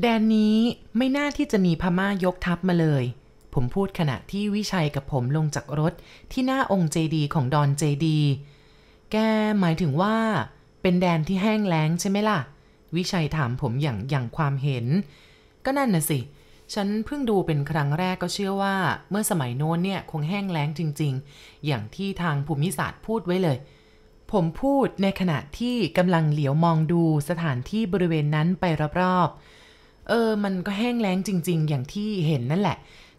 แดนนี้ไม่น่าที่จะมีพม่ายกทัพมาเลย ผมพูดขณะที่วิชัยกับผมลงจากรถที่หน้าองค์เจดีของดอนเจดี แกหมายถึงว่า เป็นแดนที่แห้งแล้งใช่ไหมล่ะ วิชัยถามผมอย่างอย่างความเห็น ก็นั่นน่ะสิ ฉันเพิ่งดูเป็นครั้งแรกก็เชื่อว่า เมื่อสมัยโน้นเนี่ยคงแห้งแล้งจริง ๆ อย่างที่ทางภูมิศาสตร์พูดไว้เลยผมพูดในขณะที่กำลังเหลียวมองดูสถานที่บริเวณนั้นไปรอบๆ เออ มันก็แห้งแล้งจริง ๆ อย่างที่เห็นนั่นแหละ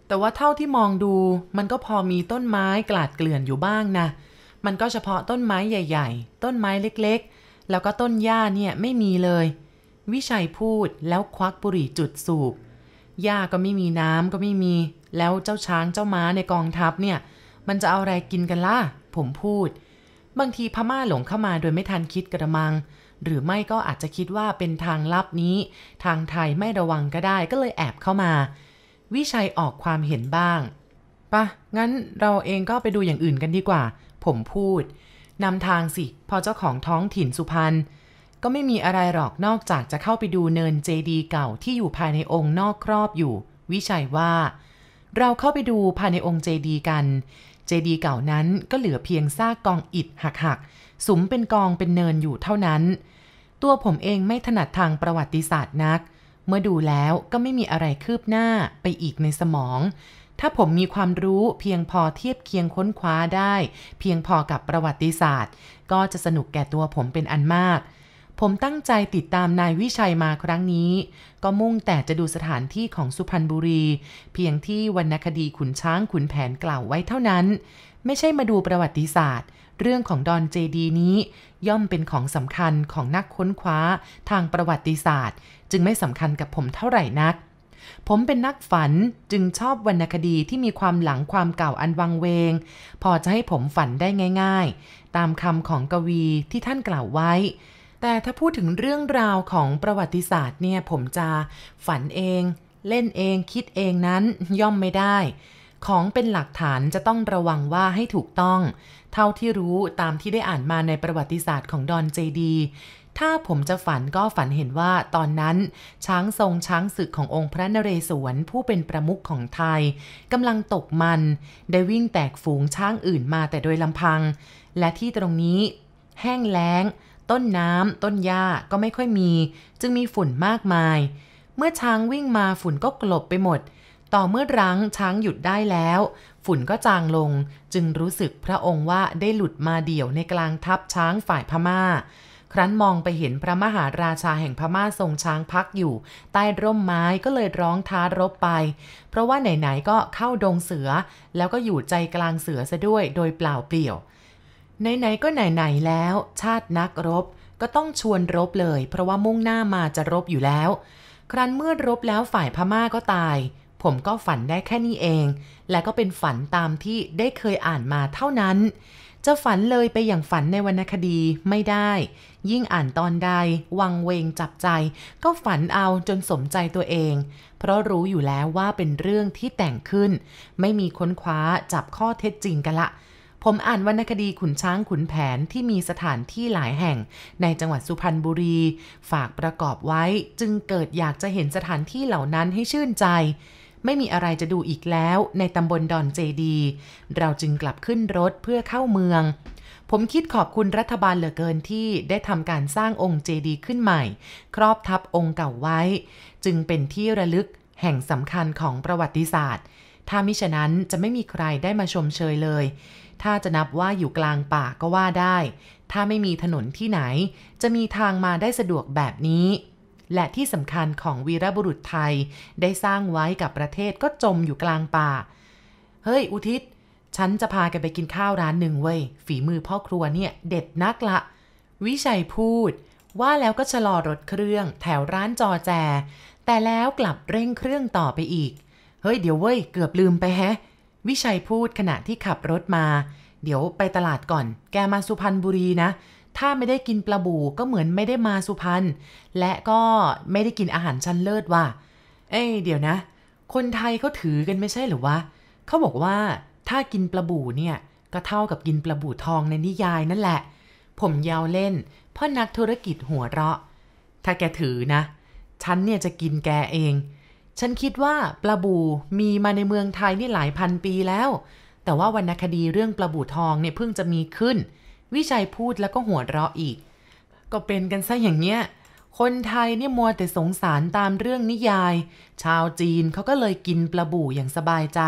แต่ว่าเท่าที่มองดู มันก็พอมีต้นไม้กลาดเกลื่อนอยู่บ้างนะ มันก็เฉพาะต้นไม้ใหญ่ ๆ ต้นไม้เล็กๆ แล้วก็ต้นหญ้าเนี่ยไม่มีเลย วิชัยพูดแล้วควักบุหรี่จุดสูบ หญ้าก็ไม่มีน้ำก็ไม่มี แล้วเจ้าช้างเจ้าม้าในกองทัพเนี่ย มันจะเอาอะไรกินกันล่ะ ผมพูด บางทีพม่าหลงเข้ามาโดยไม่ทันคิดกระมัง หรือไม่ก็อาจจะคิดว่าเป็นทางลับนี้ ทางไทยไม่ระวังก็ได้ก็เลยแอบเข้ามา วิชัยออกความเห็นบ้างปะงั้นเราเองก็ไปดูอย่างอื่นกันดีกว่า ผมพูดนำทางสิ พอเจ้าของท้องถิ่นสุพรรณก็ไม่มีอะไรหรอกนอกจากจะเข้าไปดูเนินเจดีเก่าที่อยู่ภายในองค์นอกครอบอยู่ วิชัยว่า เราเข้าไปดูภายในองค์เจดีกัน เจดีเก่านั้นก็เหลือเพียงซากกองอิฐหักๆ สุมเป็นกองเป็นเนินอยู่เท่านั้น ตัวผมเองไม่ถนัดทางประวัติศาสตร์นัก เมื่อดูแล้วก็ไม่มีอะไรคืบหน้าไปอีกในสมอง ถ้าผมมีความรู้เพียงพอเทียบเคียงค้นคว้าได้ เพียงพอกับประวัติศาสตร์ ก็จะสนุกแก่ตัวผมเป็นอันมากผมตั้งใจติดตามนายวิชัยมาครั้งนี้ ก็มุ่งแต่จะดูสถานที่ของสุพรรณบุรี เพียงที่วรรณคดีขุนช้างขุนแผนกล่าวไว้เท่านั้น ไม่ใช่มาดูประวัติศาสตร์ เรื่องของดอนเจดีนี้ย่อมเป็นของสำคัญของนักค้นคว้าทางประวัติศาสตร์ จึงไม่สำคัญกับผมเท่าไหร่นัก ผมเป็นนักฝันจึงชอบวรรณคดีที่มีความหลังความเก่าอันวังเวง พอจะให้ผมฝันได้ง่าย ๆ ตามคำของกวีที่ท่านกล่าวไว้ แต่ถ้าพูดถึงเรื่องราวของประวัติศาสตร์เนี่ยผมจะฝันเอง เล่นเองคิดเองนั้นย่อมไม่ได้ ของเป็นหลักฐานจะต้องระวังว่าให้ถูกต้อง เท่าที่รู้ตามที่ได้อ่านมาในประวัติศาสตร์ของดอนเจดี ถ้าผมจะฝันก็ฝันเห็นว่าตอนนั้น ช้างทรงช้างศึกขององค์พระนเรศวรผู้เป็นประมุขของไทยกำลังตกมัน ได้วิ่งแตกฝูงช้างอื่นมาแต่โดยลำพัง และที่ตรงนี้แห้งแล้ง ต้นน้ำต้นหญ้าก็ไม่ค่อยมี จึงมีฝุ่นมากมาย เมื่อช้างวิ่งมาฝุ่นก็กลบไปหมด ต่อเมื่อรั้งช้างหยุดได้แล้ว ฝุ่นก็จางลงจึงรู้สึกพระองค์ว่าได้หลุดมาเดี่ยวในกลางทัพช้างฝ่ายพม่า ครั้นมองไปเห็นพระมหาราชาแห่งพม่าทรงช้างพักอยู่ ใต้ร่มไม้ก็เลยร้องท้ารบไป เพราะว่าไหนๆก็เข้าดงเสือ แล้วก็อยู่ใจกลางเสือซะด้วยโดยเปล่าเปลี่ยวไหนๆก็ไหนๆแล้ว ชาตินักรบก็ต้องชวนรบเลย เพราะว่ามุ่งหน้ามาจะรบอยู่แล้ว ครั้นเมื่อรบแล้วฝ่ายพม่าก็ตาย ผมก็ฝันได้แค่นี้เอง และก็เป็นฝันตามที่ได้เคยอ่านมาเท่านั้น จะฝันเลยไปอย่างฝันในวรรณคดีไม่ได้ ยิ่งอ่านตอนใด วังเวงจับใจ ก็ฝันเอาจนสมใจตัวเอง เพราะรู้อยู่แล้วว่าเป็นเรื่องที่แต่งขึ้น ไม่มีค้นคว้าจับข้อเท็จจริงกันละผมอ่านวรรณคดีขุนช้างขุนแผนที่มีสถานที่หลายแห่งในจังหวัดสุพรรณบุรี ฝากประกอบไว้จึงเกิดอยากจะเห็นสถานที่เหล่านั้นให้ชื่นใจ ไม่มีอะไรจะดูอีกแล้วในตำบลดอนเจดี เราจึงกลับขึ้นรถเพื่อเข้าเมือง ผมคิดขอบคุณรัฐบาลเหลือเกินที่ได้ทำการสร้างองค์เจดีขึ้นใหม่ ครอบทับองค์เก่าไว้ จึงเป็นที่ระลึกแห่งสำคัญของประวัติศาสตร์ ถ้ามิฉะนั้นจะไม่มีใครได้มาชมเชยเลย ถ้าจะนับว่าอยู่กลางป่าก็ว่าได้ ถ้าไม่มีถนนที่ไหน จะมีทางมาได้สะดวกแบบนี้ และที่สำคัญของวีรบุรุษไทย ได้สร้างไว้กับประเทศก็จมอยู่กลางป่า เฮ้ย อุทิศ ฉันจะพาแกไปกินข้าวร้านหนึ่งเว้ย ฝีมือพ่อครัวเนี่ย เด็ดนักละ วิชัยพูด ว่าแล้วก็ชะลอรถเครื่อง แถวร้านจอแจ แต่แล้วกลับเร่งเครื่องต่อไปอีก เฮ้ย เดี๋ยวเว้ย เกือบลืมไปแฮะ วิชัยพูดขณะที่ขับรถมา เดี๋ยวไปตลาดก่อน แกมาสุพรรณบุรีนะ ถ้าไม่ได้กินปลาบูก็เหมือนไม่ได้มาสุพรรณและก็ไม่ได้กินอาหารชั้นเลิศว่ะ เอ้ยเดี๋ยวนะ คนไทยเขาถือกันไม่ใช่หรือวะเขาบอกว่าถ้ากินปลาบูเนี่ยก็เท่ากับกินปลาบูทองในนิยายนั่นแหละ ผมยาวเล่นพราะนักธุรกิจหัวเราะ ถ้าแกถือนะฉันเนี่ยจะกินแกเอง ฉันคิดว่าปลาบูมีมาในเมืองไทยนี่หลายพันปีแล้ว แต่ว่าวรรณคดีเรื่องปลาบูทองเนี่ยเพิ่งจะมีขึ้น วิชัยพูดแล้วก็หัวเราะอีก ก็เป็นกันซะอย่างเนี้ย คนไทยเนี่ยมัวแต่สงสารตามเรื่องนิยาย ชาวจีนเขาก็เลยกินปลาบูอย่างสบายใจ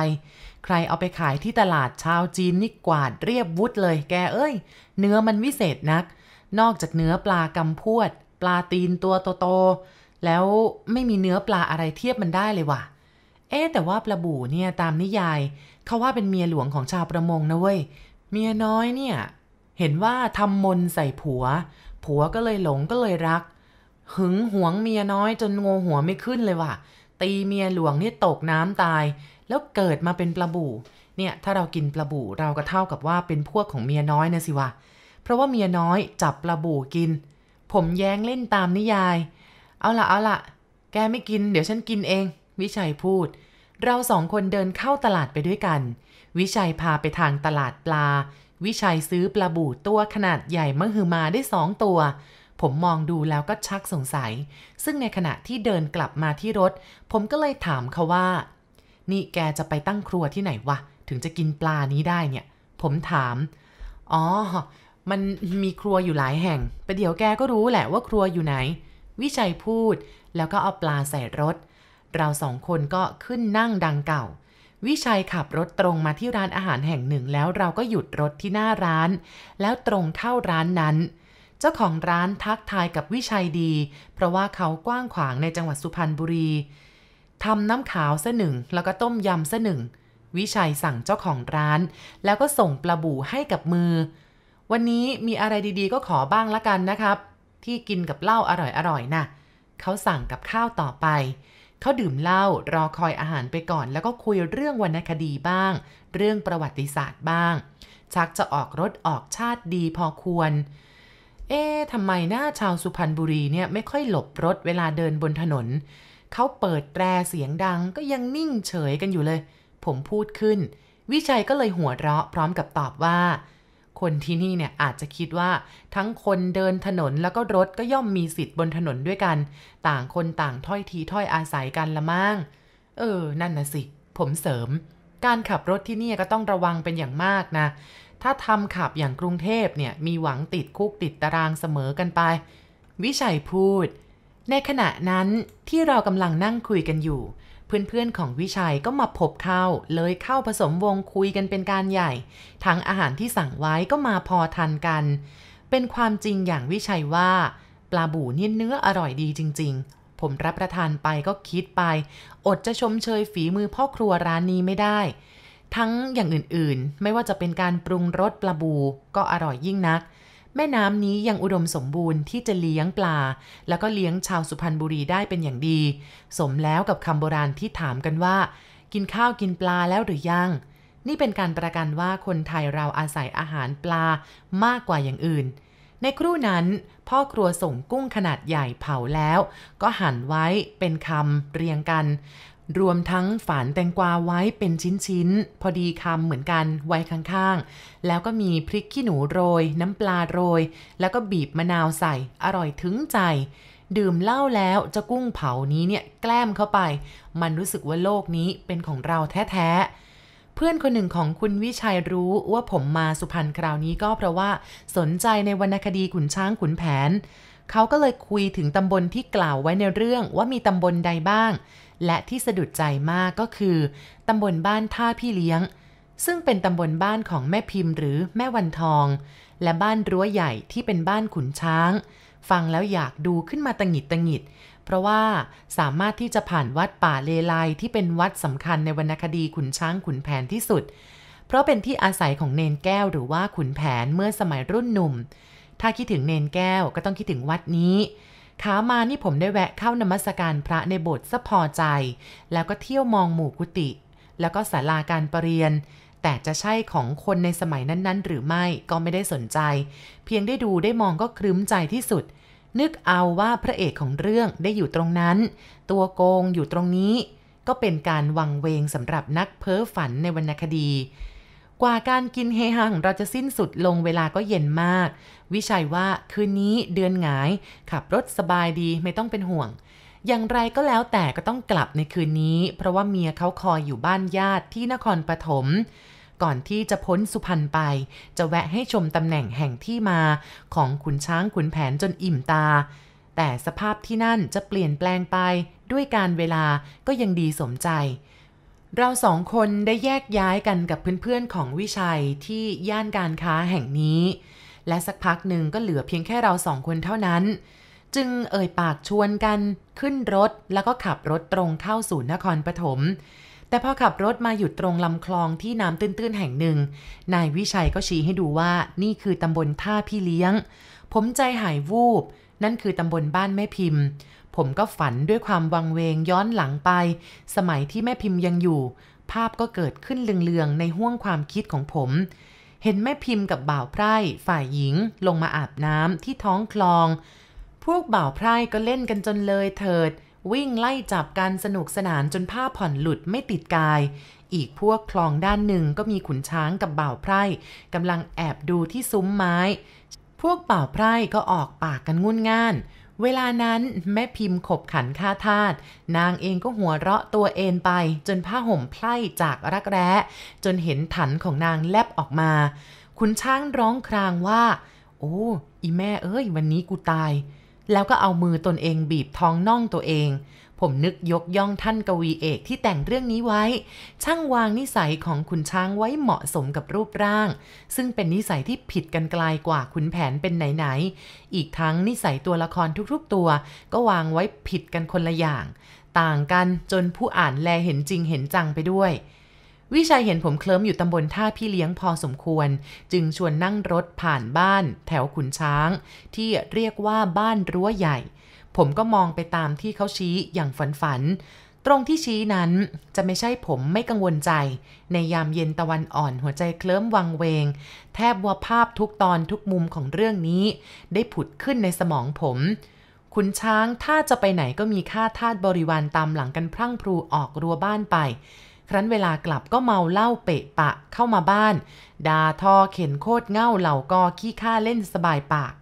ใครเอาไปขายที่ตลาดชาวจีนนี่กวาดเรียบวุฒเลยแกเอ้ย เนื้อมันวิเศษนัก นอกจากเนื้อปลากำพวด ปลาตีนตัวโตๆแล้วไม่มีเนื้อปลาอะไรเทียบมันได้เลยว่ะ เอ๊แต่ว่าปลาบูเนี่ยตามนิยายเขาว่าเป็นเมียหลวงของชาวประมงนะเว้ยเมียน้อยเนี่ย เห็นว่าทำมนใส่ผัว ผัวก็เลยหลงก็เลยรัก หึงหวงเมียน้อยจนงหัวไม่ขึ้นเลยว่ะ ตีเมียหลวงนี่ตกน้ำตาย แล้วเกิดมาเป็นปลาบูเนี่ยถ้าเรากินปลาบูเราก็เท่ากับว่าเป็นพวกของเมียน้อยนะสิวะ เพราะว่าเมียน้อยจับปลาบูกิน ผมแย้งเล่นตามนิยาย เอาละเอาละแกไม่กินเดี๋ยวฉันกินเอง วิชัยพูด เราสองคนเดินเข้าตลาดไปด้วยกัน วิชัยพาไปทางตลาดปลา วิชัยซื้อปลาบูตัวขนาดใหญ่มหึมาได้สองตัว ผมมองดูแล้วก็ชักสงสัย ซึ่งในขณะที่เดินกลับมาที่รถ ผมก็เลยถามเขาว่า นี่แกจะไปตั้งครัวที่ไหนวะ ถึงจะกินปลานี้ได้เนี่ย ผมถาม อ๋อ มันมีครัวอยู่หลายแห่งไปเดี๋ยวแกก็รู้แหละว่าครัวอยู่ไหน วิชัยพูด แล้วก็เอาปลาใส่รถ เราสองคนก็ขึ้นนั่งดังเก่า วิชัยขับรถตรงมาที่ร้านอาหารแห่งหนึ่งแล้วเราก็หยุดรถที่หน้าร้าน แล้วตรงเข้าร้านนั้น เจ้าของร้านทักทายกับวิชัยดี เพราะว่าเขากว้างขวางในจังหวัดสุพรรณบุรีทำน้ำขาวซะหนึ่งแล้วก็ต้มยำซะหนึ่งวิชัยสั่งเจ้าของร้าน แล้วก็ส่งปลาบู่ให้กับมือ วันนี้มีอะไรดีๆ ก็ขอบ้างละกันนะครับ ที่กินกับเหล้าอร่อยๆน่ะเขาสั่งกับข้าวต่อไป เขาดื่มเหล้ารอคอยอาหารไปก่อน แล้วก็คุยเรื่องวรรณคดีบ้าง เรื่องประวัติศาสตร์บ้าง ชักจะออกรถออกชาติดีพอควร เอ๊ะทำไมหน้าชาวสุพรรณบุรีเนี่ยไม่ค่อยหลบรถเวลาเดินบนถนน เขาเปิดแตรเสียงดังก็ยังนิ่งเฉยกันอยู่เลย ผมพูดขึ้น วิชัยก็เลยหัวเราะพร้อมกับตอบว่า คนที่นี่เนี่ยอาจจะคิดว่าทั้งคนเดินถนนแล้วก็รถก็ย่อมมีสิทธิ์บนถนนด้วยกัน ต่างคนต่างถ้อยทีถ้อยอาศัยกันละมั่งเออ นั่นนะสิ ผมเสริม การขับรถที่นี่ก็ต้องระวังเป็นอย่างมากนะ ถ้าทำขับอย่างกรุงเทพเนี่ยมีหวังติดคุกติดตารางเสมอกันไป วิชัยพูด ในขณะนั้นที่เรากำลังนั่งคุยกันอยู่ เพื่อนๆของวิชัยก็มาพบเข้า เลยเข้าผสมวงคุยกันเป็นการใหญ่ ทั้งอาหารที่สั่งไว้ก็มาพอทันกัน เป็นความจริงอย่างวิชัยว่า ปลาบูเนี่ยเนื้ออร่อยดีจริง ๆ ผมรับประทานไปก็คิดไป อดจะชมเชยฝีมือพ่อครัวร้านนี้ไม่ได้ ทั้งอย่างอื่นๆ ไม่ว่าจะเป็นการปรุงรสปลาบูก็อร่อยยิ่งนัก แม่น้ำนี้ยังอุดมสมบูรณ์ที่จะเลี้ยงปลา แล้วก็เลี้ยงชาวสุพรรณบุรีได้เป็นอย่างดี สมแล้วกับคำโบราณที่ถามกันว่า กินข้าวกินปลาแล้วหรือยัง นี่เป็นการประกันว่าคนไทยเราอาศัยอาหารปลามากกว่าอย่างอื่น ในครู่นั้น พ่อครัวส่งกุ้งขนาดใหญ่เผาแล้ว ก็หั่นไว้เป็นคำเรียงกัน รวมทั้งฝานแตงกวาไว้เป็นชิ้นๆ พอดีคำเหมือนกันไว้ข้างๆ แล้วก็มีพริกขี้หนูโรย น้ำปลาโรย แล้วก็บีบมะนาวใส่ อร่อยถึงใจ ดื่มเหล้าแล้วจะกุ้งเผานี้เนี่ยแกล้มเข้าไป มันรู้สึกว่าโลกนี้เป็นของเราแท้ๆเพื่อนคนหนึ่งของคุณวิชัยรู้ว่าผมมาสุพรรณคราวนี้ก็เพราะว่าสนใจในวรรณคดีขุนช้างขุนแผน เขาก็เลยคุยถึงตำบลที่กล่าวไว้ในเรื่องว่ามีตำบลใดบ้าง และที่สะดุดใจมากก็คือตำบลบ้านท่าพี่เลี้ยง ซึ่งเป็นตำบลบ้านของแม่พิมพ์หรือแม่วันทอง และบ้านรั้วใหญ่ที่เป็นบ้านขุนช้าง ฟังแล้วอยากดูขึ้นมาตังหิดตังหิด เพราะว่าสามารถที่จะผ่านวัดป่าเลไลที่เป็นวัดสำคัญในวรรณคดีขุนช้างขุนแผนที่สุด เพราะเป็นที่อาศัยของเนนแก้วหรือว่าขุนแผนเมื่อสมัยรุ่นหนุ่ม ถ้าคิดถึงเนนแก้วก็ต้องคิดถึงวัดนี้ ขามานี่ผมได้แวะเข้านมัสการพระในโบสถ์ซะพอใจ แล้วก็เที่ยวมองหมู่กุฏิ แล้วก็ศาลาการประเรียน แต่จะใช่ของคนในสมัยนั้นๆ หรือไม่ก็ไม่ได้สนใจ เพียงได้ดูได้มองก็ครึ้มใจที่สุด นึกเอาว่าพระเอกของเรื่องได้อยู่ตรงนั้น ตัวโกงอยู่ตรงนี้ ก็เป็นการวังเวงสำหรับนักเพ้อฝันในวรรณคดี กว่าการกินเฮฮาของเราจะสิ้นสุดลงเวลาก็เย็นมาก วิชัยว่าคืนนี้เดือนหงาย ขับรถสบายดีไม่ต้องเป็นห่วง อย่างไรก็แล้วแต่ก็ต้องกลับในคืนนี้ เพราะว่าเมียเขาคอยอยู่บ้านญาติที่นครปฐมก่อนที่จะพ้นสุพรรณไป จะแวะให้ชมตำแหน่งแห่งที่มาของขุนช้างขุนแผนจนอิ่มตา แต่สภาพที่นั่นจะเปลี่ยนแปลงไปด้วยการเวลาก็ยังดีสมใจ เราสองคนได้แยกย้ายกันกับเพื่อนๆของวิชัยที่ย่านการค้าแห่งนี้ และสักพักหนึ่งก็เหลือเพียงแค่เราสองคนเท่านั้น จึงเอ่ยปากชวนกันขึ้นรถแล้วก็ขับรถตรงเข้าสู่นครปฐมแต่พอขับรถมาหยุดตรงลำคลองที่น้ำตื้นๆแห่งหนึ่ง นายวิชัยก็ชี้ให้ดูว่านี่คือตำบลท่าพี่เลี้ยง ผมใจหายวูบ นั่นคือตำบลบ้านแม่พิมพ์ ผมก็ฝันด้วยความวังเวงย้อนหลังไป สมัยที่แม่พิมพ์ยังอยู่ ภาพก็เกิดขึ้นเลืองๆในห้วงความคิดของผม เห็นแม่พิมพ์กับบ่าวไพร่ฝ่ายหญิงลงมาอาบน้ำที่ท้องคลอง พวกบ่าวไพร่ก็เล่นกันจนเลยเถิด วิ่งไล่จับกันสนุกสนานจนผ้าผ่อนหลุดไม่ติดกาย อีกพวกคลองด้านหนึ่งก็มีขุนช้างกับบ่าวไพร่กำลังแอบดูที่ซุ้มไม้ พวกบ่าวไพร่ก็ออกปากกันงุนง่าน เวลานั้นแม่พิมพ์ขบขันค่าทาสนางเองก็หัวเราะตัวเอนไป จนผ้าห่มไพร่จากรักแร้ จนเห็นถันของนางแลบออกมาขุนช้างร้องครางว่า โอ้อีแม่เอ้ย วันนี้กูตาย แล้วก็เอามือตนเองบีบท้องน่องตัวเอง ผมนึกยกย่องท่านกวีเอกที่แต่งเรื่องนี้ไว้ ช่างวางนิสัยของขุนช้างไว้เหมาะสมกับรูปร่าง ซึ่งเป็นนิสัยที่ผิดกันไกลกว่าขุนแผนเป็นไหนๆอีกทั้งนิสัยตัวละครทุกๆตัว ก็วางไว้ผิดกันคนละอย่าง ต่างกันจนผู้อ่านแลเห็นจริงเห็นจังไปด้วยวิชัยเห็นผมเคลิ้มอยู่ตำบลท่าพี่เลี้ยงพอสมควร จึงชวนนั่งรถผ่านบ้าน แถวขุนช้าง ที่เรียกว่าบ้านรั้วใหญ่ ผมก็มองไปตามที่เขาชี้อย่างฝันฝัน ตรงที่ชี้นั้นจะไม่ใช่ผมไม่กังวลใจ ในยามเย็นตะวันอ่อนหัวใจเคลิ้มวังเวง แทบว่าภาพทุกตอนทุกมุมของเรื่องนี้ ได้ผุดขึ้นในสมองผมขุนช้างถ้าจะไปไหนก็มีค่าทาสบริวารตามหลังกันพรั่งพรูออกรั้วบ้านไป ครั้นเวลากลับก็เมาเหล้าเปะปะเข้ามาบ้าน ด่าทอเข็นโคตรเง่าเหล่ากอขี้ข้าเล่นสบายปาก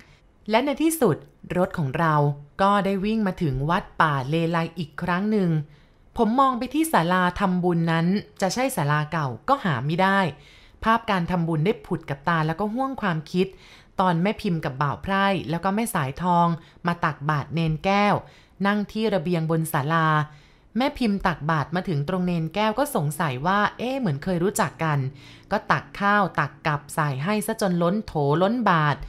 และในที่สุด รถของเราก็ได้วิ่งมาถึงวัดป่าเลไลอีกครั้งหนึ่ง ผมมองไปที่ศาลาทำบุญนั้น จะใช่ศาลาเก่าก็หาไม่ได้ ภาพการทำบุญได้ผุดกับตาแล้วก็ห่วงความคิด ตอนแม่พิมพ์กับบ่าวไพร่แล้วก็แม่สายทอง มาตักบาตรเนนแก้ว นั่งที่ระเบียงบนศาลา แม่พิมพ์ตักบาตรมาถึงตรงเนนแก้วก็สงสัยว่า เอ๊เหมือนเคยรู้จักกัน ก็ตักข้าวตักกับใส่ให้ซะจนล้นโถล้นบาตร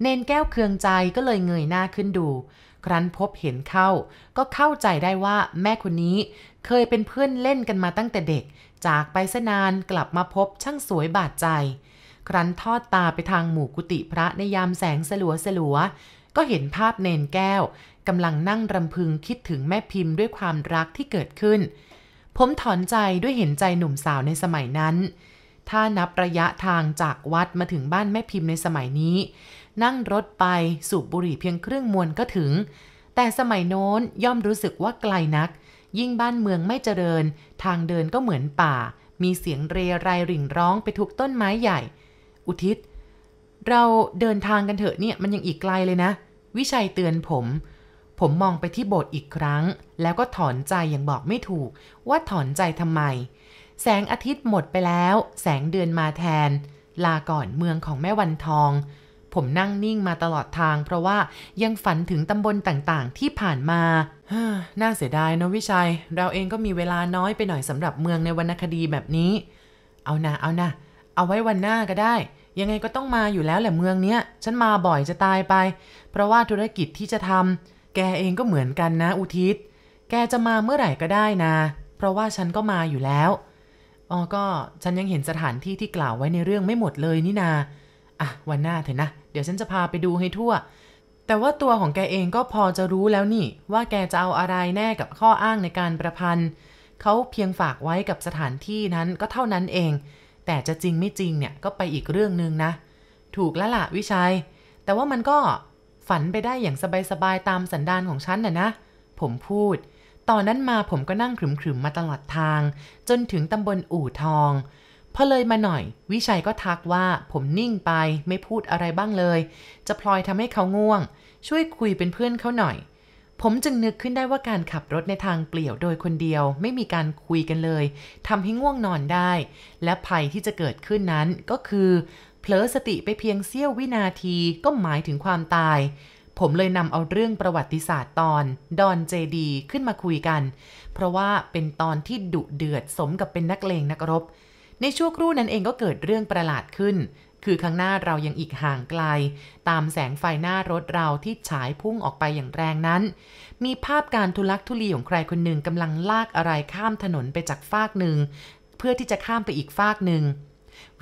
เนนแก้วเคืองใจก็เลยเงยหน้าขึ้นดู ครั้นพบเห็นเข้า ก็เข้าใจได้ว่าแม่คนนี้เคยเป็นเพื่อนเล่นกันมาตั้งแต่เด็ก จากไปสนานกลับมาพบช่างสวยบาดใจ ครั้นทอดตาไปทางหมู่กุฏิพระในยามแสงสลัวสลัวๆก็เห็นภาพเนนแก้วกำลังนั่งรำพึงคิดถึงแม่พิมพ์ด้วยความรักที่เกิดขึ้น ผมถอนใจด้วยเห็นใจหนุ่มสาวในสมัยนั้น ถ้านับระยะทางจากวัดมาถึงบ้านแม่พิมพ์ในสมัยนี้ นั่งรถไปสูบบุหรี่เพียงครึ่งมวนก็ถึง แต่สมัยโน้นย่อมรู้สึกว่าไกลนัก ยิ่งบ้านเมืองไม่เจริญ ทางเดินก็เหมือนป่า มีเสียงเรไรริ่งร้องไปทุกต้นไม้ใหญ่ อุทิศ เราเดินทางกันเถอะเนี่ยมันยังอีกไกลเลยนะ วิชัยเตือนผม ผมมองไปที่โบสถ์อีกครั้ง แล้วก็ถอนใจอย่างบอกไม่ถูก ว่าถอนใจทำไม แสงอาทิตย์หมดไปแล้ว แสงเดือนมาแทน ลาก่อนเมืองของแม่วันทอง ผมนั่งนิ่งมาตลอดทาง เพราะว่ายังฝันถึงตำบลต่างๆ ที่ผ่านมาน่าเสียดายนะวิชัย เราเองก็มีเวลาน้อยไปหน่อยสำหรับเมืองในวรรณคดีแบบนี้ เอานะเอานะเอาไว้วันหน้าก็ได้ ยังไงก็ต้องมาอยู่แล้วแหละเมืองเนี้ย ฉันมาบ่อยจะตายไป เพราะว่าธุรกิจที่จะทำแกเองก็เหมือนกันนะ อุทิศ แกจะมาเมื่อไหร่ก็ได้นะ เพราะว่าฉันก็มาอยู่แล้วอ๋อก็ฉันยังเห็นสถานที่ที่กล่าวไว้ในเรื่องไม่หมดเลยนี่นา อะวันหน้าเถอะนะ เดี๋ยวฉันจะพาไปดูให้ทั่ว แต่ว่าตัวของแกเองก็พอจะรู้แล้วนี่ ว่าแกจะเอาอะไรแน่กับข้ออ้างในการประพันธ์เขาเพียงฝากไว้กับสถานที่นั้นก็เท่านั้นเอง แต่จะจริงไม่จริงเนี่ยก็ไปอีกเรื่องหนึ่งนะ ถูกแล้วล่ะวิชัย แต่ว่ามันก็ฝันไปได้อย่างสบายๆตามสันดานของฉันน่ะนะ ผมพูด ตอนนั้นมาผมก็นั่งขรึมๆมาตลอดทาง จนถึงตำบลอู่ทอง พอเลยมาหน่อย วิชัยก็ทักว่าผมนิ่งไปไม่พูดอะไรบ้างเลย จะพลอยทำให้เขาง่วง ช่วยคุยเป็นเพื่อนเขาหน่อย ผมจึงนึกขึ้นได้ว่าการขับรถในทางเปลี่ยวโดยคนเดียว ไม่มีการคุยกันเลยทำให้ง่วงนอนได้ และภัยที่จะเกิดขึ้นนั้นก็คือเผลอสติไปเพียงเสี้ยววินาทีก็หมายถึงความตายผมเลยนำเอาเรื่องประวัติศาสตร์ตอน ดอนเจดีขึ้นมาคุยกัน เพราะว่าเป็นตอนที่ดุเดือดสมกับเป็นนักเลงนักรบ ในช่วงครู่นั้นเองก็เกิดเรื่องประหลาดขึ้น คือข้างหน้าเรายังอีกห่างไกล ตามแสงไฟหน้ารถเราที่ฉายพุ่งออกไปอย่างแรงนั้น มีภาพการทุลักทุเลของใครคนหนึ่งกำลังลากอะไรข้ามถนนไปจากฟากหนึ่ง เพื่อที่จะข้ามไปอีกฟากหนึ่ง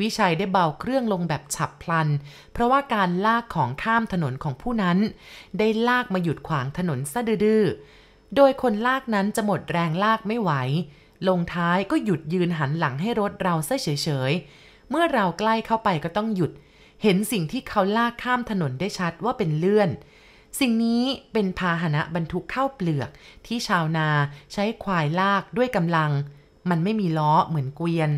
วิชัยได้เบาเครื่องลงแบบฉับพลัน เพราะว่าการลากของข้ามถนนของผู้นั้น ได้ลากมาหยุดขวางถนนซะดื้อ โดยคนลากนั้นจะหมดแรงลากไม่ไหว ลงท้ายก็หยุดยืนหันหลังให้รถเราซะเฉยๆ เมื่อเราใกล้เข้าไปก็ต้องหยุด เห็นสิ่งที่เขาลากข้ามถนนได้ชัดว่าเป็นเลื่อน สิ่งนี้เป็นพาหนะบรรทุกข้าวเปลือก ที่ชาวนาใช้ควายลากด้วยกำลัง มันไม่มีล้อเหมือนเกวียน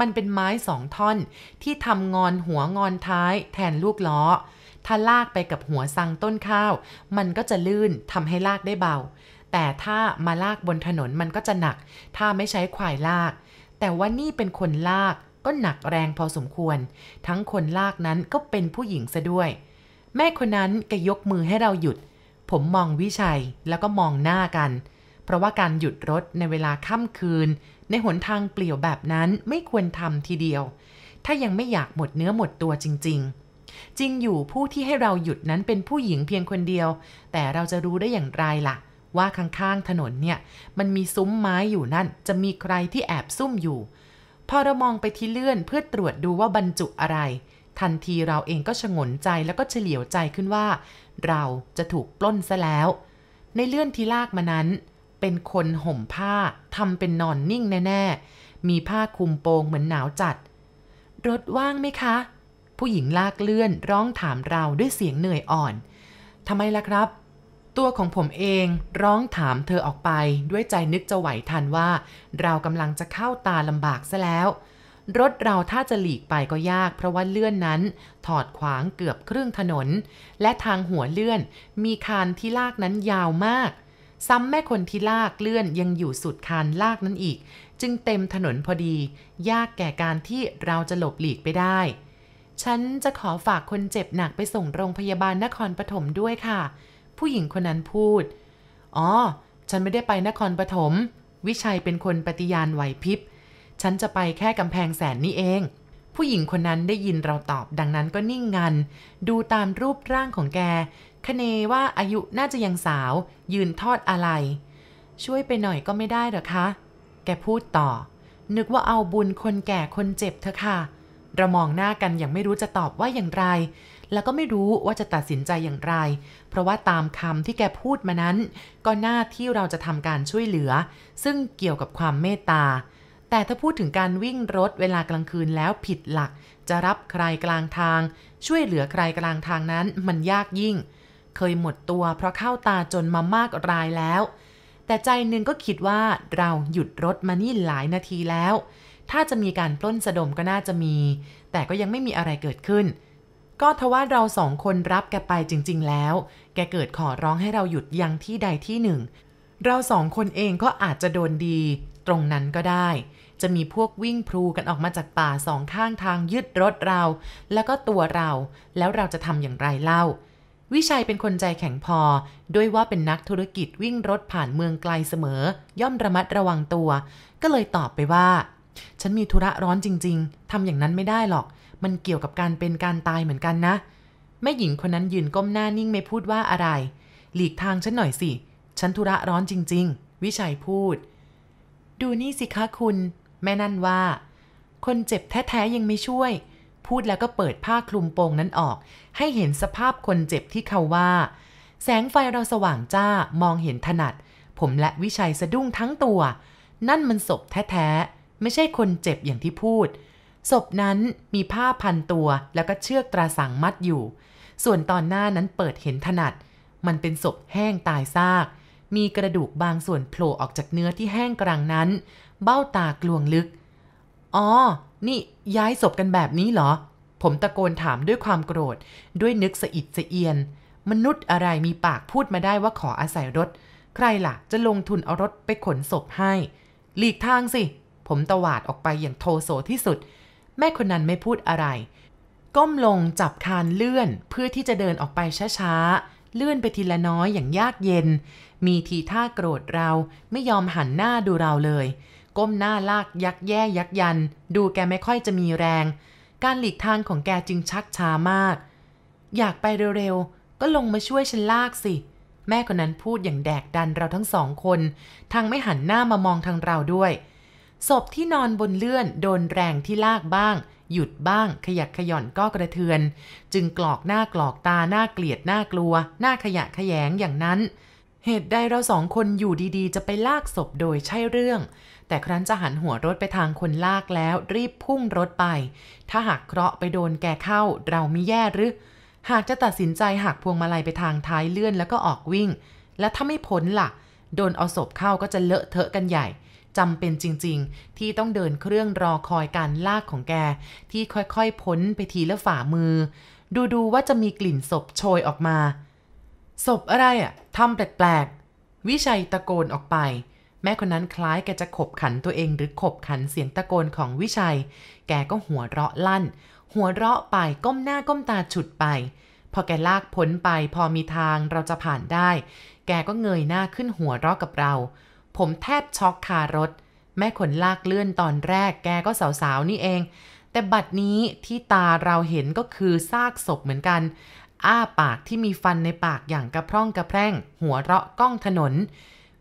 มันเป็นไม้สองท่อน ที่ทำงอนหัวงอนท้ายแทนลูกล้อถ้าลากไปกับหัวซังต้นข้าว มันก็จะลื่นทำให้ลากได้เบา แต่ถ้ามาลากบนถนนมันก็จะหนัก ถ้าไม่ใช้ควายลาก แต่ว่านี่เป็นคนลากก็หนักแรงพอสมควร ทั้งคนลากนั้นก็เป็นผู้หญิงซะด้วย แม่คนนั้นก็ยกมือให้เราหยุด ผมมองวิชัยแล้วก็มองหน้ากัน เพราะว่าการหยุดรถในเวลาค่ำคืน ในหนทางเปลี่ยวแบบนั้นไม่ควรทำทีเดียว ถ้ายังไม่อยากหมดเนื้อหมดตัวจริง ๆจริงอยู่ผู้ที่ให้เราหยุดนั้นเป็นผู้หญิงเพียงคนเดียว แต่เราจะรู้ได้อย่างไรล่ะ ว่าข้างๆถนนเนี่ย มันมีซุ้มไม้อยู่นั่น จะมีใครที่แอบซุ่มอยู่ พอเรามองไปที่เลื่อนเพื่อตรวจดูว่าบรรจุอะไร ทันทีเราเองก็ชงนใจแล้วก็เฉลียวใจขึ้นว่า เราจะถูกปล้นซะแล้ว ในเลื่อนที่ลากมานั้น เป็นคนห่มผ้าทำเป็นนอนนิ่งแน่ๆ มีผ้าคลุมโปงเหมือนหนาวจัด รถว่างไหมคะ ผู้หญิงลากเลื่อนร้องถามเราด้วยเสียงเหนื่อยอ่อนทำไมล่ะครับ ตัวของผมเองร้องถามเธอออกไปด้วยใจนึกจะไหวทันว่า เรากำลังจะเข้าตาลำบากซะแล้ว รถเราถ้าจะหลีกไปก็ยากเพราะว่าเลื่อนนั้น ถอดขวางเกือบครึ่งถนน และทางหัวเลื่อน มีคานที่ลากนั้นยาวมาก ซ้ำแม่คนที่ลากเลื่อนยังอยู่สุดคานลากนั้นอีก จึงเต็มถนนพอดี ยากแก่การที่เราจะหลบหลีกไปได้ ฉันจะขอฝากคนเจ็บหนักไปส่งโรงพยาบาลนครปฐมด้วยค่ะ ผู้หญิงคนนั้นพูด อ๋อ ฉันไม่ได้ไปนครปฐม วิชัยเป็นคนปฏิญาณไหวพริบ ฉันจะไปแค่กำแพงแสนนี่เอง ผู้หญิงคนนั้นได้ยินเราตอบ ดังนั้นก็นิ่งงัน ดูตามรูปร่างของแก คเนว่าอายุน่าจะยังสาว ยืนทอดอะไร ช่วยไปหน่อยก็ไม่ได้หรอคะ แกพูดต่อ นึกว่าเอาบุญคนแก่คนเจ็บเถอะค่ะเรามองหน้ากันอย่างไม่รู้จะตอบว่าอย่างไร แล้วก็ไม่รู้ว่าจะตัดสินใจอย่างไร เพราะว่าตามคำที่แกพูดมานั้น ก็หน้าที่เราจะทำการช่วยเหลือ ซึ่งเกี่ยวกับความเมตตา แต่ถ้าพูดถึงการวิ่งรถเวลากลางคืนแล้วผิดหลัก จะรับใครกลางทาง ช่วยเหลือใครกลางทางนั้นมันยากยิ่ง เคยหมดตัวเพราะเข้าตาจนมามากรายแล้ว แต่ใจหนึ่งก็คิดว่าเราหยุดรถมานี่หลายนาทีแล้วถ้าจะมีการปล้นสะดมก็น่าจะมี แต่ก็ยังไม่มีอะไรเกิดขึ้น ก็ทว่าเราสองคนรับแกไปจริง ๆ แล้ว แกเกิดขอร้องให้เราหยุดยังที่ใดที่หนึ่ง เราสองคนเองก็อาจจะโดนดี ตรงนั้นก็ได้ จะมีพวกวิ่งพลูกันออกมาจากป่าสองข้างทางยึดรถเรา แล้วก็ตัวเรา แล้วเราจะทำอย่างไรเล่า วิชัยเป็นคนใจแข็งพอ ด้วยว่าเป็นนักธุรกิจวิ่งรถผ่านเมืองไกลเสมอ ย่อมระมัดระวังตัว ก็เลยตอบไปว่า ฉันมีธุระร้อนจริง ๆทำอย่างนั้นไม่ได้หรอก มันเกี่ยวกับการเป็นการตายเหมือนกันนะ แม่หญิงคนนั้นยืนก้มหน้านิ่งไม่พูดว่าอะไร หลีกทางฉันหน่อยสิ ฉันธุระร้อนจริง ๆ วิชัยพูด ดูนี่สิคะคุณ แม่นั่นว่า คนเจ็บแท้ๆยังไม่ช่วย พูดแล้วก็เปิดผ้าคลุมโปงนั้นออก ให้เห็นสภาพคนเจ็บที่เขาว่า แสงไฟเราสว่างจ้ามองเห็นถนัด ผมและวิชัยสะดุ้งทั้งตัว นั่นมันศพแท้ๆไม่ใช่คนเจ็บอย่างที่พูด ศพนั้นมีผ้าพันตัวแล้วก็เชือกตราสังมัดอยู่ ส่วนตอนหน้านั้นเปิดเห็นถนัด มันเป็นศพแห้งตายซาก มีกระดูกบางส่วนโผล่ออกจากเนื้อที่แห้งกรังนั้น เบ้าตากลวงลึก อ๋อ นี่ย้ายศพกันแบบนี้เหรอ ผมตะโกนถามด้วยความโกรธ ด้วยนึกสะอิดสะเอียน มนุษย์อะไรมีปากพูดมาได้ว่าขออาศัยรถ ใครล่ะ จะลงทุนเอารถไปขนศพให้ หลีกทางสิ ผมตวาดออกไปอย่างโทโสที่สุด แม่คนนั้นไม่พูดอะไร ก้มลงจับคานเลื่อนเพื่อที่จะเดินออกไปช้าๆ เลื่อนไปทีละน้อยอย่างยากเย็น มีทีท่าโกรธเราไม่ยอมหันหน้าดูเราเลย ก้มหน้าลากยักแย่ยักยัน ดูแกไม่ค่อยจะมีแรง การหลีกทางของแกจึงชักช้ามาก อยากไปเร็วๆ ก็ลงมาช่วยฉันลากสิแม่คนนั้นพูดอย่างแดกดันเราทั้งสองคน ทางไม่หันหน้ามามองทางเราด้วย ศพที่นอนบนเลื่อนโดนแรงที่ลากบ้าง หยุดบ้าง ขยักขย่อนก็กระเทือน จึงกรอกหน้ากรอกตาหน้าเกลียดหน้ากลัว หน้าขยะขยงอย่างนั้น เหตุใดเราสองคนอยู่ดีๆ จะไปลากศพโดยใช่เรื่อง แต่ครั้นจะหันหัวรถไปทางคนลากแล้วรีบพุ่งรถไป ถ้าหากเคราะห์ไปโดนแกเข้า เราไม่แย่หรือ หากจะตัดสินใจหักพวงมาลัยไปทางท้ายเลื่อนแล้วก็ออกวิ่ง และถ้าไม่พ้นล่ะ โดนเอาศพเข้าก็จะเลอะเทอะกันใหญ่ จำเป็นจริง ๆ ที่ต้องเดินเครื่องรอคอยการลากของแก ที่ค่อยๆพ้นไปทีละฝ่ามือ ดูๆว่าจะมีกลิ่นศพโชยออกมาศพอะไรอะ่ะทำแปลกๆ วิชัยตะโกนออกไป แม่คนนั้นคล้ายแกจะขบขันตัวเองหรือขบขันเสียงตะโกนของวิชัย แกก็หัวเราะลั่น หัวเราะไปก้มหน้าก้มตาฉุดไป พอแกลากพ้นไปพอมีทางเราจะผ่านได้ แกก็เงยหน้าขึ้นหัวเราะกับเรา ผมแทบช็อกคารถ แม่ขนลากเลื่อนตอนแรกแกก็สาวๆนี่เอง แต่บัดนี้ที่ตาเราเห็นก็คือซากศพเหมือนกัน อ้าปากที่มีฟันในปากอย่างกระพร่องกระแพร่ง หัวเราะก้องถนน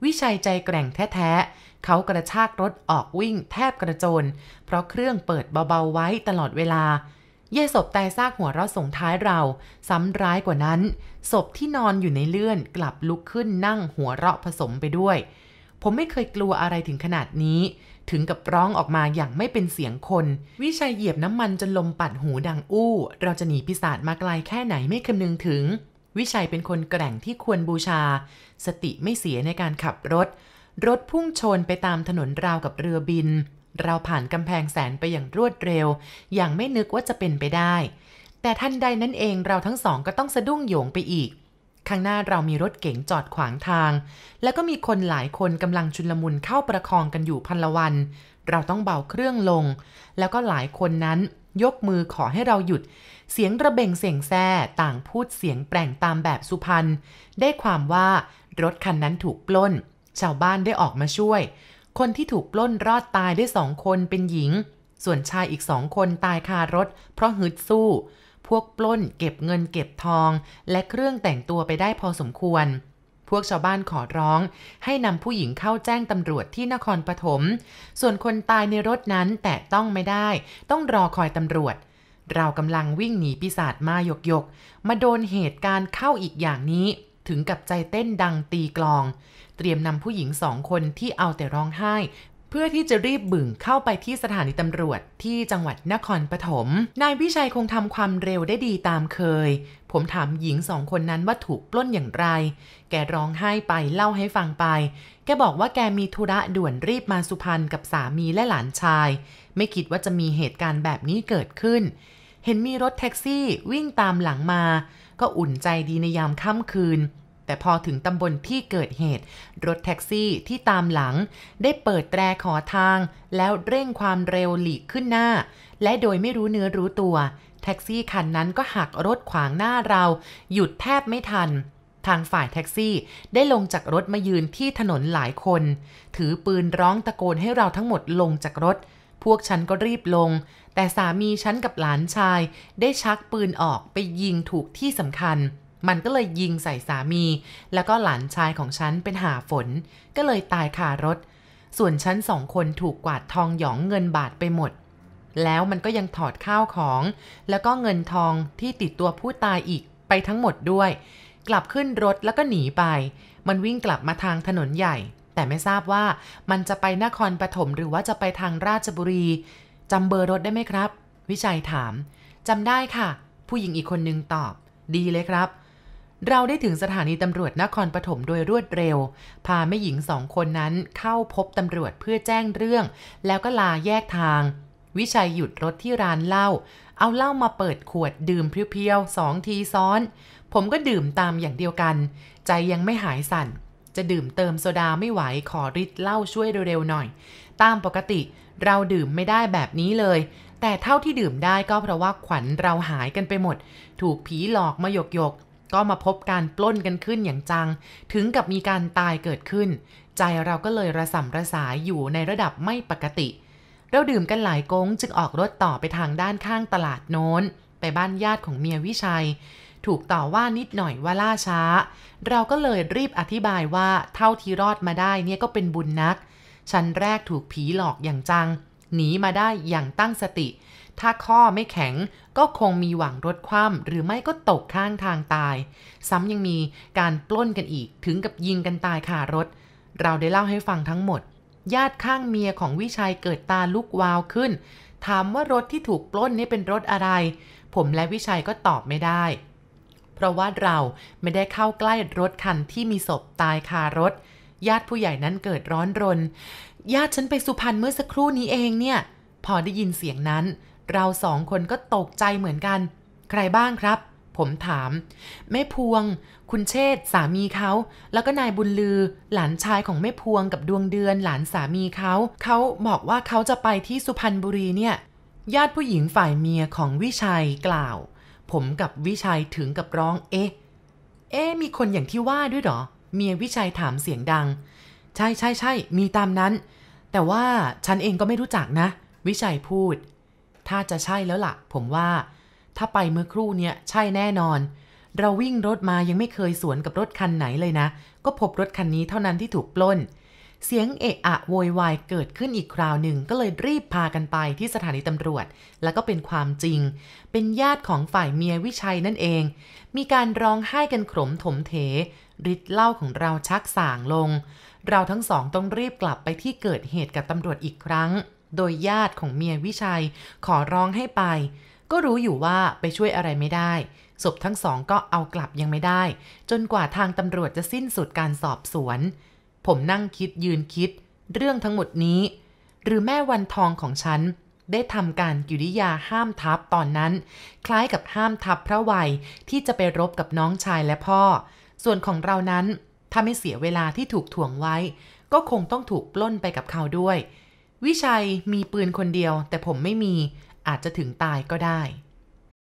วิชัยใจแกร่งแท้ๆเขากระชากรถออกวิ่งแทบกระโจน เพราะเครื่องเปิดเบาๆไว้ตลอดเวลาเย่ศพตายซากหัวเราะส่งท้ายเรา ซ้ำร้ายกว่านั้น ศพที่นอนอยู่ในเลื่อนกลับลุกขึ้นนั่งหัวเราะผสมไปด้วย ผมไม่เคยกลัวอะไรถึงขนาดนี้ ถึงกับร้องออกมาอย่างไม่เป็นเสียงคน วิชัยเหยียบน้ำมันจนลมปัดหูดังอู้ เราจะหนีปีศาจมาไกลแค่ไหนไม่คำนึงถึง วิชัยเป็นคนแกร่งที่ควรบูชา สติไม่เสียในการขับรถ รถพุ่งชนไปตามถนนราวกับเรือบิน เราผ่านกำแพงแสนไปอย่างรวดเร็ว อย่างไม่นึกว่าจะเป็นไปได้ แต่ทันใดนั้นเองเราทั้งสองก็ต้องสะดุ้งโยงไปอีก ข้างหน้าเรามีรถเก๋งจอดขวางทาง แล้วก็มีคนหลายคนกำลังชุนลมุนเข้าประคองกันอยู่พันละวัน เราต้องเบาเครื่องลง แล้วก็หลายคนนั้นยกมือขอให้เราหยุด เสียงระเบงเสียงแซ่ต่างพูดเสียงแปลงตามแบบสุพรรณได้ความว่ารถคันนั้นถูกปล้น ชาวบ้านได้ออกมาช่วย คนที่ถูกปล้นรอดตายได้สองคนเป็นหญิง ส่วนชายอีกสองคนตายคารถ เพราะฮึดสู้ พวกปล้นเก็บเงินเก็บทอง และเครื่องแต่งตัวไปได้พอสมควร พวกชาวบ้านขอร้อง ให้นำผู้หญิงเข้าแจ้งตำรวจที่นครปฐม ส่วนคนตายในรถนั้นแต่ต้องไม่ได้ ต้องรอคอยตำรวจ เรากำลังวิ่งหนีปีศาจมาหยกหยก มาโดนเหตุการณ์เข้าอีกอย่างนี้ ถึงกับใจเต้นดังตีกลอง เตรียมนำผู้หญิงสองคนที่เอาแต่ร้องไห้ เพื่อที่จะรีบบึ่งเข้าไปที่สถานีตำรวจที่จังหวัดนครปฐม นายวิชัยคงทำความเร็วได้ดีตามเคย ผมถามหญิงสองคนนั้นว่าถูกปล้นอย่างไร แกร้องไห้ไปเล่าให้ฟังไป แกบอกว่าแกมีธุระด่วนรีบมาสุพรรณกับสามีและหลานชาย ไม่คิดว่าจะมีเหตุการณ์แบบนี้เกิดขึ้น เห็นมีรถแท็กซี่วิ่งตามหลังมา ก็อุ่นใจดีในยามค่ำคืน แต่พอถึงตำบลที่เกิดเหตุ รถแท็กซี่ที่ตามหลัง ได้เปิดแตรขอทาง แล้วเร่งความเร็วหลีกขึ้นหน้า และโดยไม่รู้เนื้อรู้ตัว แท็กซี่คันนั้นก็หักรถขวางหน้าเรา หยุดแทบไม่ทัน ทางฝ่ายแท็กซี่ได้ลงจากรถมายืนที่ถนนหลายคน ถือปืนร้องตะโกนให้เราทั้งหมดลงจากรถ พวกฉันก็รีบลง แต่สามีฉันกับหลานชาย ได้ชักปืนออกไปยิงถูกที่สำคัญ มันก็เลยยิงใส่สามี แล้วก็หลานชายของฉันเป็นหาฝน ก็เลยตายคารถ ส่วนฉันสองคนถูกกวาดทองหยองเงินบาทไปหมด แล้วมันก็ยังถอดข้าวของ แล้วก็เงินทองที่ติดตัวผู้ตายอีกไปทั้งหมดด้วย กลับขึ้นรถแล้วก็หนีไป มันวิ่งกลับมาทางถนนใหญ่ แต่ไม่ทราบว่ามันจะไปนครปฐมหรือว่าจะไปทางราชบุรีจำเบอร์รถได้ไหมครับ วิชัยถามจำได้ค่ะ ผู้หญิงอีกคนนึงตอบ ดีเลยครับ เราได้ถึงสถานีตำรวจนครปฐมโดยรวดเร็ว พาแม่หญิงสองคนนั้นเข้าพบตำรวจเพื่อแจ้งเรื่อง แล้วก็ลาแยกทาง วิชัยหยุดรถที่ร้านเหล้า เอาเหล้ามาเปิดขวดดื่มเพียวๆสองทีซ้อน ผมก็ดื่มตามอย่างเดียวกัน ใจยังไม่หายสั่น จะดื่มเติมโซดาไม่ไหวขอริดเหล้าช่วยเร็วๆหน่อย ตามปกติเราดื่มไม่ได้แบบนี้เลย แต่เท่าที่ดื่มได้ก็เพราะว่าขวัญเราหายกันไปหมด ถูกผีหลอกมาหยกหยกๆ ก็มาพบการปล้นกันขึ้นอย่างจัง ถึงกับมีการตายเกิดขึ้น ใจเราก็เลยระส่ำระสายอยู่ในระดับไม่ปกติ เราดื่มกันหลายกงจึงออกรถต่อไปทางด้านข้างตลาดโน้น ไปบ้านญาติของเมียวิชัย ถูกต่อว่านิดหน่อยว่าล่าช้า เราก็เลยรีบอธิบายว่าเท่าที่รอดมาได้เนี่ยก็เป็นบุญนัก ชั้นแรกถูกผีหลอกอย่างจัง หนีมาได้อย่างตั้งสติ ถ้าข้อไม่แข็งก็คงมีหวังรถคว่ำหรือไม่ก็ตกข้างทางตาย ซ้ำยังมีการปล้นกันอีกถึงกับยิงกันตายคารถ เราได้เล่าให้ฟังทั้งหมด ญาติข้างเมียของวิชัยเกิดตาลุกวาวขึ้น ถามว่ารถที่ถูกปล้นนี่เป็นรถอะไร ผมและวิชัยก็ตอบไม่ได้ เพราะว่าเราไม่ได้เข้าใกล้รถคันที่มีศพตายคารถ ญาติผู้ใหญ่นั้นเกิดร้อนรน ญาติฉันไปสุพรรณเมื่อสักครู่นี้เองเนี่ย พอได้ยินเสียงนั้น เราสองคนก็ตกใจเหมือนกัน ใครบ้างครับ ผมถาม แม่พวง คุณเชษสามีเขา แล้วก็นายบุญลือ หลานชายของแม่พวงกับดวงเดือนหลานสามีเขา เขาบอกว่าเขาจะไปที่สุพรรณบุรีเนี่ย ญาติผู้หญิงฝ่ายเมียของวิชัยกล่าว ผมกับวิชัยถึงกับร้อง เอ๊ะ เอ๊ะมีคนอย่างที่ว่าด้วยเหรอ เมียวิชัยถามเสียงดัง ใช่ใช่ใช่มีตามนั้น แต่ว่าฉันเองก็ไม่รู้จักนะ วิชัยพูด ถ้าจะใช่แล้วล่ะ ผมว่า ถ้าไปเมื่อครู่เนี่ยใช่แน่นอน เราวิ่งรถมายังไม่เคยสวนกับรถคันไหนเลยนะ ก็พบรถคันนี้เท่านั้นที่ถูกปล้น เสียงเอะอะโวยวายเกิดขึ้นอีกคราวหนึ่งก็เลยรีบพากันไปที่สถานีตำรวจ แล้วก็เป็นความจริง เป็นญาติของฝ่ายเมียวิชัยนั่นเอง มีการร้องไห้กันขมถมเถฤทธิ์เหล้าของเราชักส่างลง เราทั้งสองต้องรีบกลับไปที่เกิดเหตุกับตำรวจอีกครั้ง โดยญาติของเมียวิชัยขอร้องให้ไป ก็รู้อยู่ว่าไปช่วยอะไรไม่ได้ ศพทั้งสองก็เอากลับยังไม่ได้ จนกว่าทางตำรวจจะสิ้นสุดการสอบสวน ผมนั่งคิดยืนคิด เรื่องทั้งหมดนี้ หรือแม่วันทองของฉันได้ทำการกิริยาห้ามทับตอนนั้น คล้ายกับห้ามทับพระวัยที่จะไปรบกับน้องชายและพ่อ ส่วนของเรานั้นถ้าไม่เสียเวลาที่ถูกถ่วงไว้ ก็คงต้องถูกปล้นไปกับเขาด้วย วิชัยมีปืนคนเดียวแต่ผมไม่มีอาจจะถึงตายก็ได้